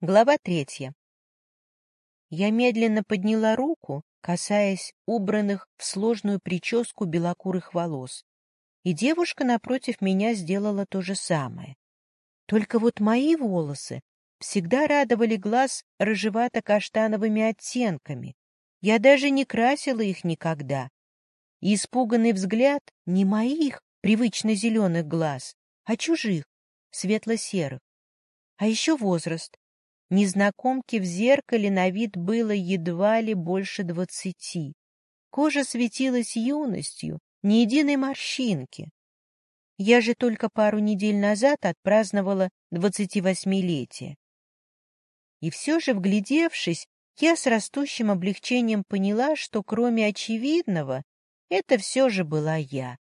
Глава третья. Я медленно подняла руку, касаясь убранных в сложную прическу белокурых волос, и девушка напротив меня сделала то же самое. Только вот мои волосы всегда радовали глаз рыжевато-каштановыми оттенками. Я даже не красила их никогда. И испуганный взгляд не моих привычно зеленых глаз, а чужих, светло-серых. А еще возраст Незнакомке в зеркале на вид было едва ли больше двадцати. Кожа светилась юностью, ни единой морщинки. Я же только пару недель назад отпраздновала двадцативосьмилетие. И все же, вглядевшись, я с растущим облегчением поняла, что кроме очевидного, это все же была я.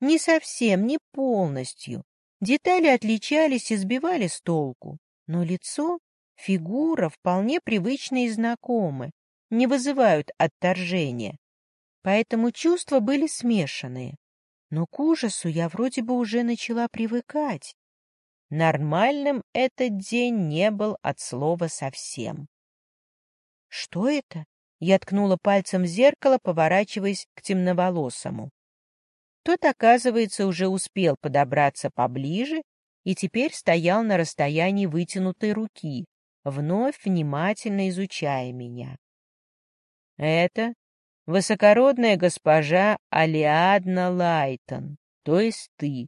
Не совсем, не полностью. Детали отличались и сбивали с толку, но лицо Фигура вполне привычны и знакомы, не вызывают отторжения. Поэтому чувства были смешанные. Но к ужасу я вроде бы уже начала привыкать. Нормальным этот день не был от слова совсем. «Что это?» — я ткнула пальцем в зеркало, поворачиваясь к темноволосому. Тот, оказывается, уже успел подобраться поближе и теперь стоял на расстоянии вытянутой руки, вновь внимательно изучая меня. Это высокородная госпожа Алиадна Лайтон, то есть ты.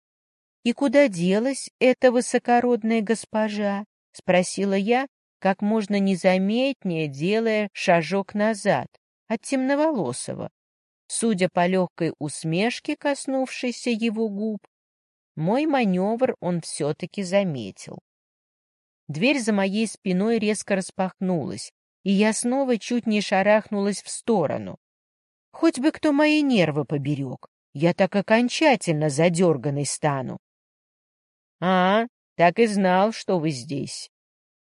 — И куда делась эта высокородная госпожа? — спросила я, как можно незаметнее делая шажок назад от темноволосого. Судя по легкой усмешке, коснувшейся его губ, мой маневр он все-таки заметил. Дверь за моей спиной резко распахнулась, и я снова чуть не шарахнулась в сторону. Хоть бы кто мои нервы поберег, я так окончательно задерганной стану. — А, так и знал, что вы здесь.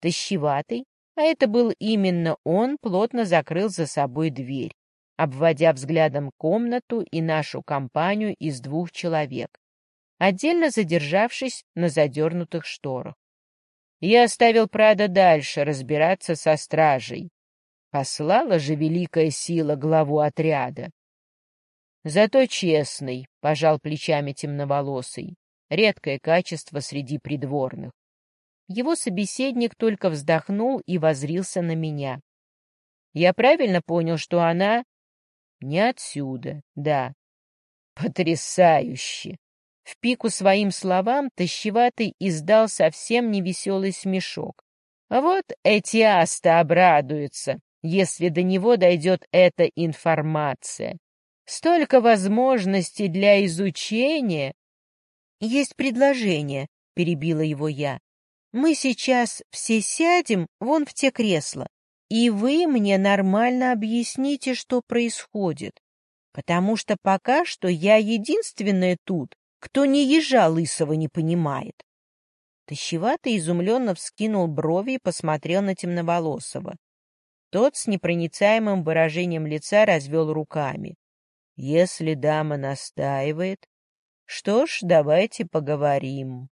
Тащеватый, а это был именно он, плотно закрыл за собой дверь, обводя взглядом комнату и нашу компанию из двух человек, отдельно задержавшись на задернутых шторах. Я оставил Прада дальше разбираться со стражей. Послала же великая сила главу отряда. Зато честный, — пожал плечами темноволосый, — редкое качество среди придворных. Его собеседник только вздохнул и возрился на меня. Я правильно понял, что она... Не отсюда, да. Потрясающе! В пику своим словам тащеватый издал совсем невеселый смешок. А вот эти асты обрадуются, если до него дойдет эта информация. Столько возможностей для изучения. Есть предложение, перебила его я. Мы сейчас все сядем вон в те кресла, и вы мне нормально объясните, что происходит. Потому что пока что я единственная тут, кто ни ежа лысого не понимает. Тащевато изумленно вскинул брови и посмотрел на темноволосого. Тот с непроницаемым выражением лица развел руками. Если дама настаивает, что ж, давайте поговорим.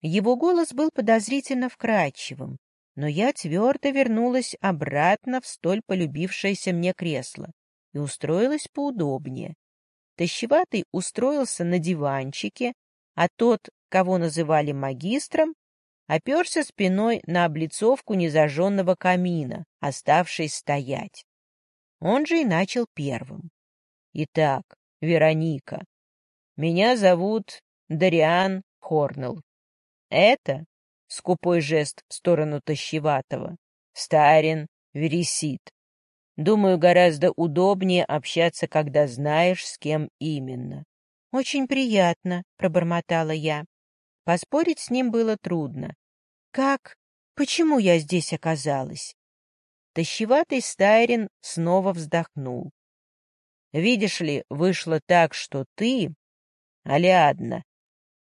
Его голос был подозрительно вкрадчивым, но я твердо вернулась обратно в столь полюбившееся мне кресло и устроилась поудобнее. Тащеватый устроился на диванчике, а тот, кого называли магистром, оперся спиной на облицовку незажженного камина, оставшись стоять. Он же и начал первым. «Итак, Вероника, меня зовут Дариан Хорнелл. Это, — скупой жест в сторону Тащеватого, — Старин Вересит. Думаю, гораздо удобнее общаться, когда знаешь, с кем именно. — Очень приятно, — пробормотала я. Поспорить с ним было трудно. — Как? Почему я здесь оказалась? Тащеватый Стайрин снова вздохнул. — Видишь ли, вышло так, что ты, Алиадна,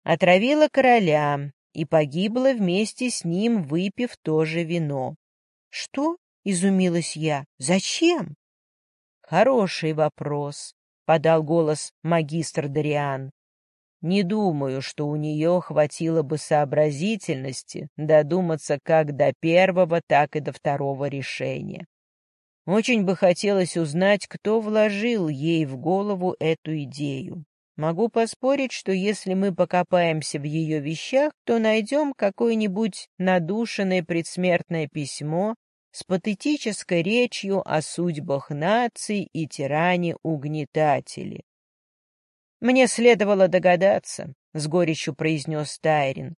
отравила короля и погибла вместе с ним, выпив то же вино. — Что? — изумилась я. «Зачем?» «Хороший вопрос», — подал голос магистр Дариан. Не думаю, что у нее хватило бы сообразительности додуматься как до первого, так и до второго решения. Очень бы хотелось узнать, кто вложил ей в голову эту идею. Могу поспорить, что если мы покопаемся в ее вещах, то найдем какое-нибудь надушенное предсмертное письмо с патетической речью о судьбах наций и тиране-угнетатели. «Мне следовало догадаться», — с горечью произнес Тайрин.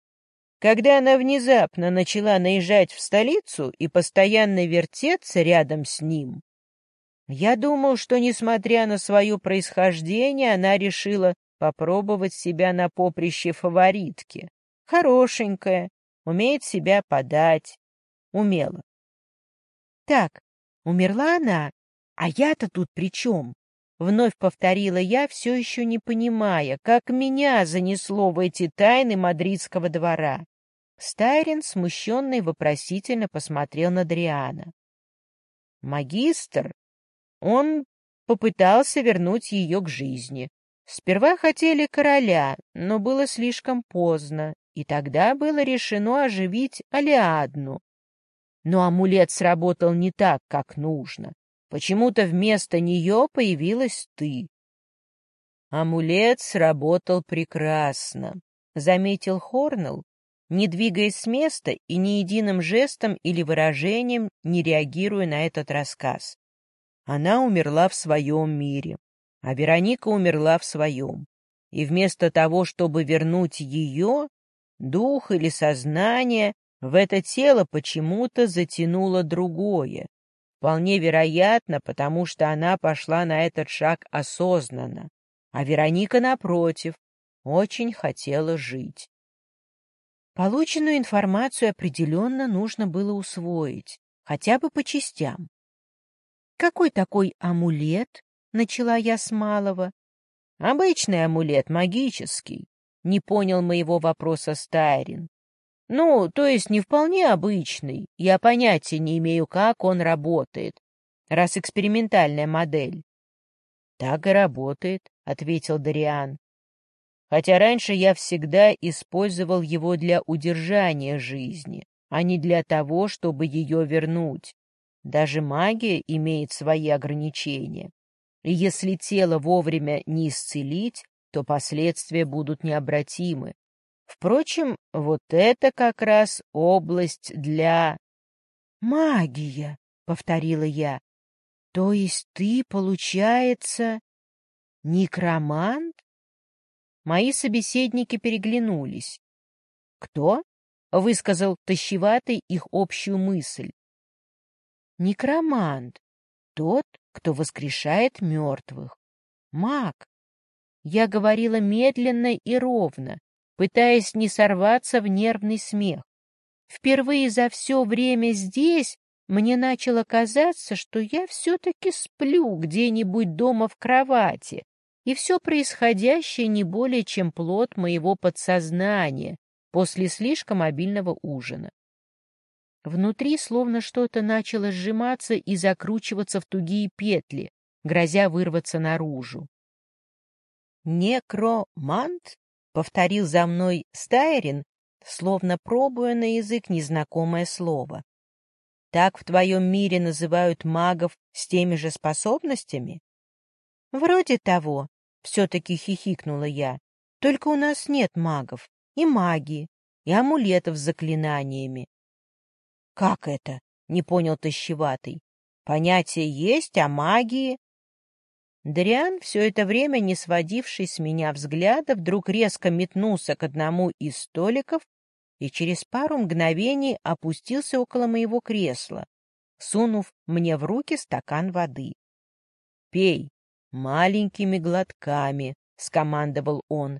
Когда она внезапно начала наезжать в столицу и постоянно вертеться рядом с ним, я думал, что, несмотря на свое происхождение, она решила попробовать себя на поприще фаворитки. Хорошенькая, умеет себя подать. Умела. Так, умерла она, а я-то тут при чем? Вновь повторила я, все еще не понимая, как меня занесло в эти тайны мадридского двора. Стайрин, смущенный, вопросительно посмотрел на Дриана. Магистр он попытался вернуть ее к жизни. Сперва хотели короля, но было слишком поздно, и тогда было решено оживить Алиадну. Но амулет сработал не так, как нужно. Почему-то вместо нее появилась ты. Амулет сработал прекрасно, — заметил Хорнелл, не двигаясь с места и ни единым жестом или выражением не реагируя на этот рассказ. Она умерла в своем мире, а Вероника умерла в своем. И вместо того, чтобы вернуть ее, дух или сознание, в это тело почему-то затянуло другое. Вполне вероятно, потому что она пошла на этот шаг осознанно, а Вероника, напротив, очень хотела жить. Полученную информацию определенно нужно было усвоить, хотя бы по частям. «Какой такой амулет?» — начала я с малого. «Обычный амулет, магический», — не понял моего вопроса Стайрин. «Ну, то есть не вполне обычный. Я понятия не имею, как он работает, раз экспериментальная модель». «Так и работает», — ответил Дариан. «Хотя раньше я всегда использовал его для удержания жизни, а не для того, чтобы ее вернуть. Даже магия имеет свои ограничения. И если тело вовремя не исцелить, то последствия будут необратимы. Впрочем, вот это как раз область для... «Магия», — повторила я. «То есть ты, получается, некромант?» Мои собеседники переглянулись. «Кто?» — высказал тащеватый их общую мысль. Некромант. Тот, кто воскрешает мертвых. Маг. Я говорила медленно и ровно, пытаясь не сорваться в нервный смех. Впервые за все время здесь мне начало казаться, что я все-таки сплю где-нибудь дома в кровати, и все происходящее не более чем плод моего подсознания после слишком обильного ужина. Внутри словно что-то начало сжиматься и закручиваться в тугие петли, грозя вырваться наружу. «Некромант?» — повторил за мной Стайрин, словно пробуя на язык незнакомое слово. «Так в твоем мире называют магов с теми же способностями?» «Вроде того», — все-таки хихикнула я. «Только у нас нет магов, и магии, и амулетов с заклинаниями. «Как это?» — не понял Тащеватый. «Понятие есть о магии?» Дриан, все это время не сводивший с меня взгляда, вдруг резко метнулся к одному из столиков и через пару мгновений опустился около моего кресла, сунув мне в руки стакан воды. «Пей маленькими глотками», — скомандовал он,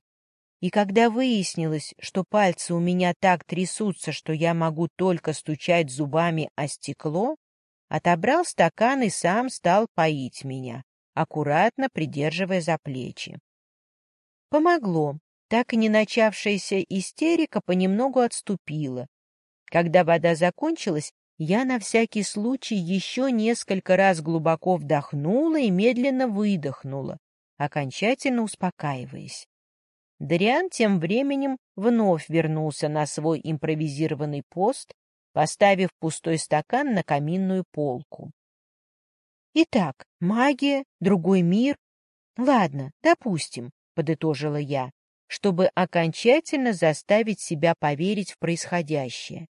и когда выяснилось, что пальцы у меня так трясутся, что я могу только стучать зубами о стекло, отобрал стакан и сам стал поить меня, аккуратно придерживая за плечи. Помогло. Так и не начавшаяся истерика понемногу отступила. Когда вода закончилась, я на всякий случай еще несколько раз глубоко вдохнула и медленно выдохнула, окончательно успокаиваясь. Дариан тем временем вновь вернулся на свой импровизированный пост, поставив пустой стакан на каминную полку. «Итак, магия, другой мир. Ладно, допустим», — подытожила я, чтобы окончательно заставить себя поверить в происходящее.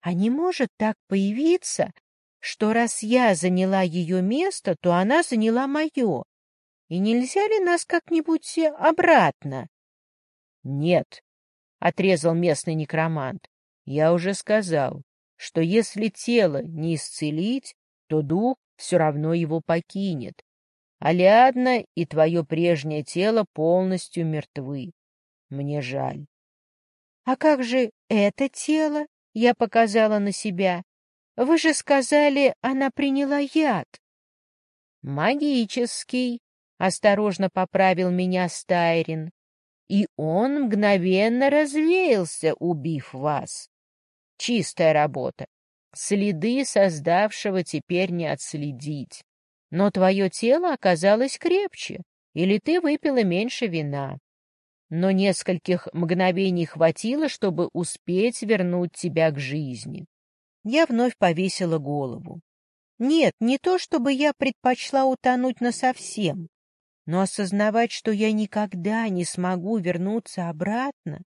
А не может так появиться, что раз я заняла ее место, то она заняла мое. И нельзя ли нас как-нибудь обратно? — Нет, — отрезал местный некромант. — Я уже сказал, что если тело не исцелить, то дух все равно его покинет. Алиадна и твое прежнее тело полностью мертвы. Мне жаль. — А как же это тело? — я показала на себя. Вы же сказали, она приняла яд. Магический, осторожно поправил меня Стайрин. И он мгновенно развеялся, убив вас. Чистая работа. Следы создавшего теперь не отследить. Но твое тело оказалось крепче, или ты выпила меньше вина. Но нескольких мгновений хватило, чтобы успеть вернуть тебя к жизни. Я вновь повесила голову. Нет, не то чтобы я предпочла утонуть насовсем, но осознавать, что я никогда не смогу вернуться обратно,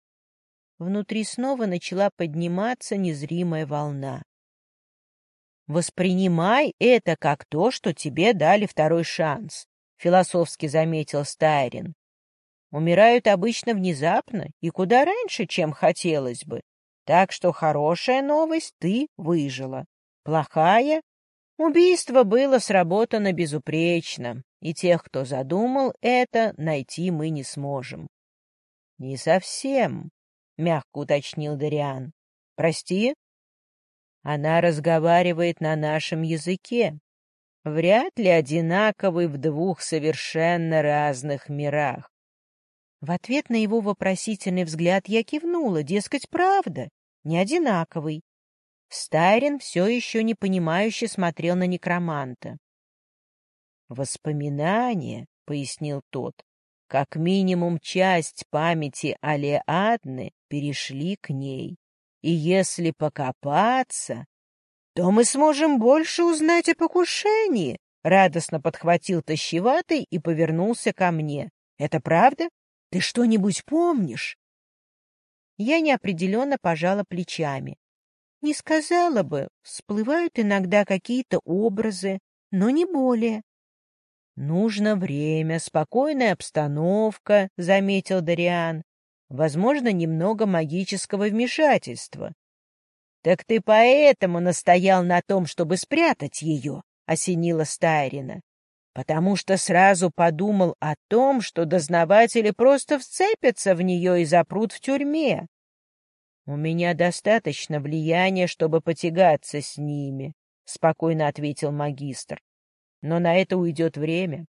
внутри снова начала подниматься незримая волна. «Воспринимай это как то, что тебе дали второй шанс», — философски заметил Стайрин. «Умирают обычно внезапно и куда раньше, чем хотелось бы. Так что хорошая новость — ты выжила. Плохая — убийство было сработано безупречно, и тех, кто задумал это, найти мы не сможем. — Не совсем, — мягко уточнил Дариан. — Прости? Она разговаривает на нашем языке, вряд ли одинаковый в двух совершенно разных мирах. В ответ на его вопросительный взгляд я кивнула, дескать, правда не одинаковый. Стайрин все еще непонимающе смотрел на некроманта. «Воспоминания», — пояснил тот, — «как минимум часть памяти Алиадны перешли к ней. И если покопаться, то мы сможем больше узнать о покушении», — радостно подхватил Тащеватый и повернулся ко мне. «Это правда? Ты что-нибудь помнишь?» Я неопределенно пожала плечами. Не сказала бы, всплывают иногда какие-то образы, но не более. «Нужно время, спокойная обстановка», — заметил Дариан. «Возможно, немного магического вмешательства». «Так ты поэтому настоял на том, чтобы спрятать ее», — осенила Стайрина. «Потому что сразу подумал о том, что дознаватели просто вцепятся в нее и запрут в тюрьме. «У меня достаточно влияния, чтобы потягаться с ними», — спокойно ответил магистр. «Но на это уйдет время,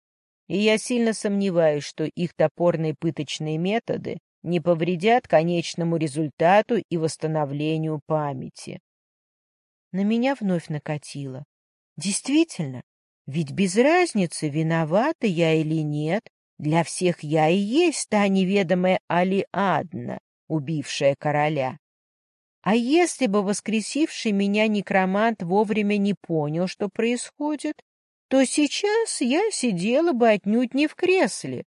и я сильно сомневаюсь, что их топорные пыточные методы не повредят конечному результату и восстановлению памяти». На меня вновь накатило. Действительно, ведь без разницы, виновата я или нет, для всех я и есть та неведомая Алиадна, убившая короля. А если бы воскресивший меня некромант вовремя не понял, что происходит, то сейчас я сидела бы отнюдь не в кресле.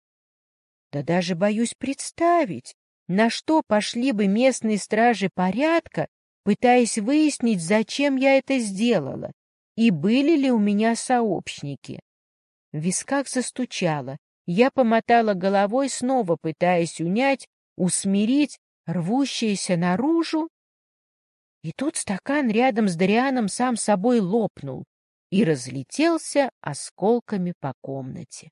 Да даже боюсь представить, на что пошли бы местные стражи порядка, пытаясь выяснить, зачем я это сделала, и были ли у меня сообщники. В висках застучало, я помотала головой, снова пытаясь унять, усмирить рвущееся наружу и тут стакан рядом с Дарианом сам собой лопнул и разлетелся осколками по комнате.